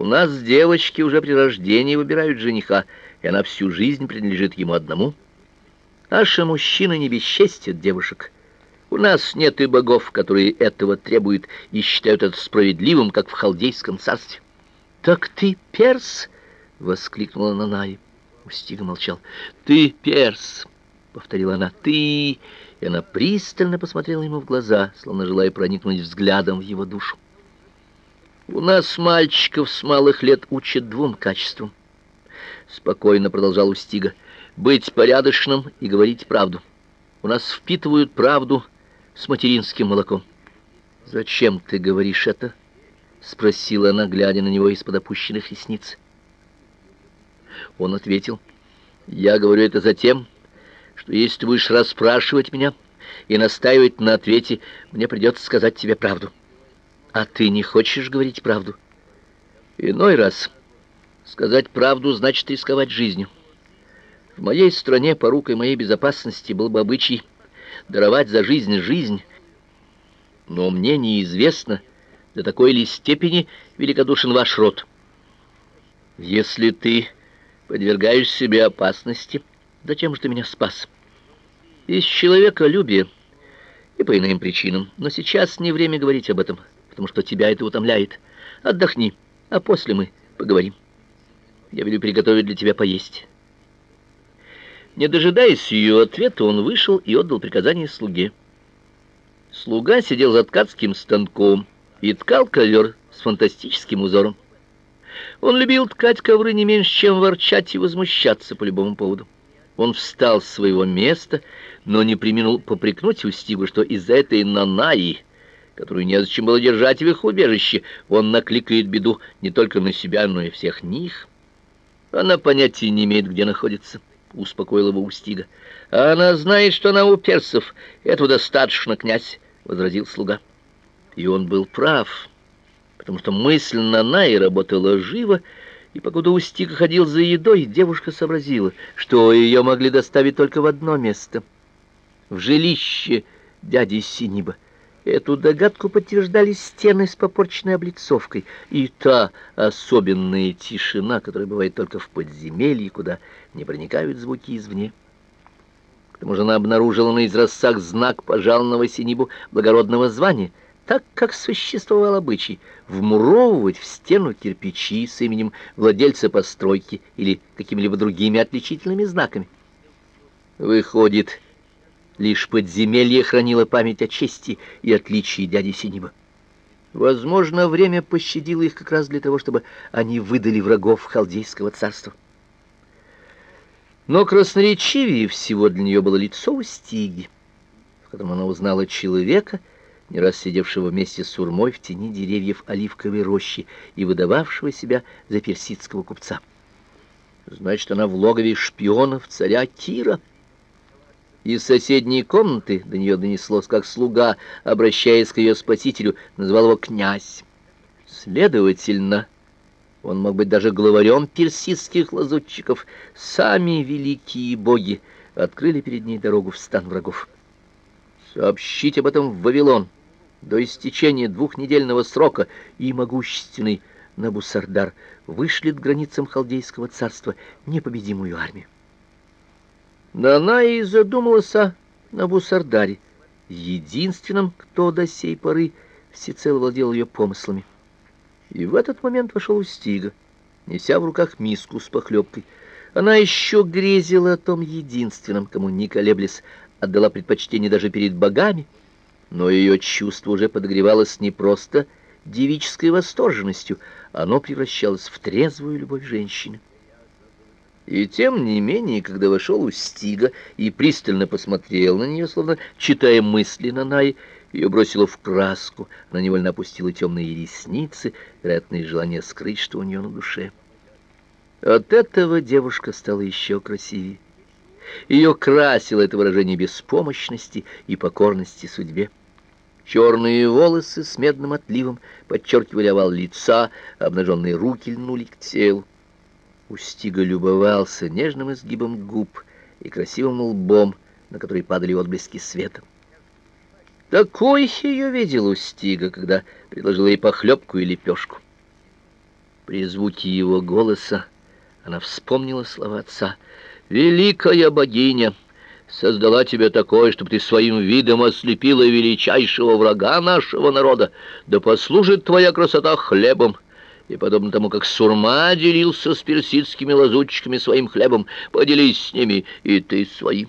У нас девочки уже при рождении выбирают жениха, и она всю жизнь принадлежит ему одному. Наши мужчины не бесчестят девушек. У нас нет и богов, которые этого требуют и считают это справедливым, как в халдейском царстве. Так ты перс? воскликнула Нанай. Устига молчал. Ты перс, повторила она. Ты и она пристально посмотрела ему в глаза, словно желая проникнуть взглядом в его душу. У нас мальчиков с малых лет учат двум качествам. Спокойно продолжал Устига. Быть порядочным и говорить правду. У нас впитывают правду с материнским молоком. Зачем ты говоришь это? спросила она, глядя на него из-под опущенных ресниц. Он ответил: "Я говорю это за тем, что если ты будешь расспрашивать меня и настаивать на ответе, мне придется сказать тебе правду". А ты не хочешь говорить правду? Иной раз сказать правду значит рисковать жизнью. В моей стране порукой моей безопасности был бы обычай даровать за жизнь жизнь. Но мне неизвестно, до такой ли степени великодушен ваш род. Если ты подвергаешь себе опасности, зачем же ты меня спас? Из человеколюбия и по иным причинам, но сейчас не время говорить об этом потому что тебя это утомляет. Отдохни, а после мы поговорим. Я велю приготовить для тебя поесть. Не дожидаясь ее ответа, он вышел и отдал приказание слуге. Слуга сидел за ткацким станком и ткал ковер с фантастическим узором. Он любил ткать ковры не меньше, чем ворчать и возмущаться по любому поводу. Он встал с своего места, но не преминул попрекнуть Устигу, что из-за этой нанаи которую незачем было держать в их убежище, он накликает беду не только на себя, но и всех них. Она понятия не имеет, где находится, успокоил его Устига. А она знает, что она у персов. Этого достаточно, князь, возразил слуга. И он был прав, потому что мысль Нанай работала живо, и покуда Устига ходил за едой, девушка сообразила, что ее могли доставить только в одно место в жилище дяди Синиба. Эту догадку подтверждали стены с попорченной облицовкой и та особенная тишина, которая бывает только в подземелье, куда не проникают звуки извне. К тому же она обнаружила на изразцах знак пожалованного Синибу благородного звания, так как существовал обычай вмуровывать в стену кирпичи с именем владельца постройки или какими-либо другими отличительными знаками. Выходит, Лишь подземелье хранило память о чести и отличии дяди Синиба. Возможно, время пощадило их как раз для того, чтобы они выдали врагов халдейского царства. Но красноречивее всего для нее было лицо Устиги, в котором она узнала человека, не раз сидевшего вместе с Урмой в тени деревьев оливковой рощи и выдававшего себя за персидского купца. Значит, она в логове шпионов царя Кира. Из соседней комнаты до нее донеслось, как слуга, обращаясь к ее спасителю, назвал его князь. Следовательно, он мог быть даже главарем персидских лазутчиков. Сами великие боги открыли перед ней дорогу в стан врагов. Сообщить об этом в Вавилон до истечения двухнедельного срока и могущественный Набусардар вышлет границам халдейского царства непобедимую армию. Но она и задумалась о Набусардаре, единственном, кто до сей поры всецело владел ее помыслами. И в этот момент вошел Устига, неся в руках миску с похлебкой. Она еще грезила о том единственном, кому не колеблясь, отдала предпочтение даже перед богами, но ее чувство уже подогревалось не просто девической восторженностью, оно превращалось в трезвую любовь женщины. И тем не менее, когда вошел Устига и пристально посмотрел на нее, словно читая мысли Нанай, ее бросило в краску, она невольно опустила темные ресницы, вероятно, желание скрыть, что у нее на душе. От этого девушка стала еще красивее. Ее красило это выражение беспомощности и покорности судьбе. Черные волосы с медным отливом подчеркивали овал лица, обнаженные руки льнули к телу. Устига любовался нежным изгибом губ и красивым лбом, на который падали отблески света. Такой ее видел Устига, когда предложил ей похлебку и лепешку. При звуке его голоса она вспомнила слова отца. «Великая богиня!» создала тебя такой, чтобы ты своим видом ослепила величайшего врага нашего народа, да послужит твоя красота хлебом, и, подобно тому, как Сурма делился с персидскими лазутчиками своим хлебом, поделись с ними и ты своим.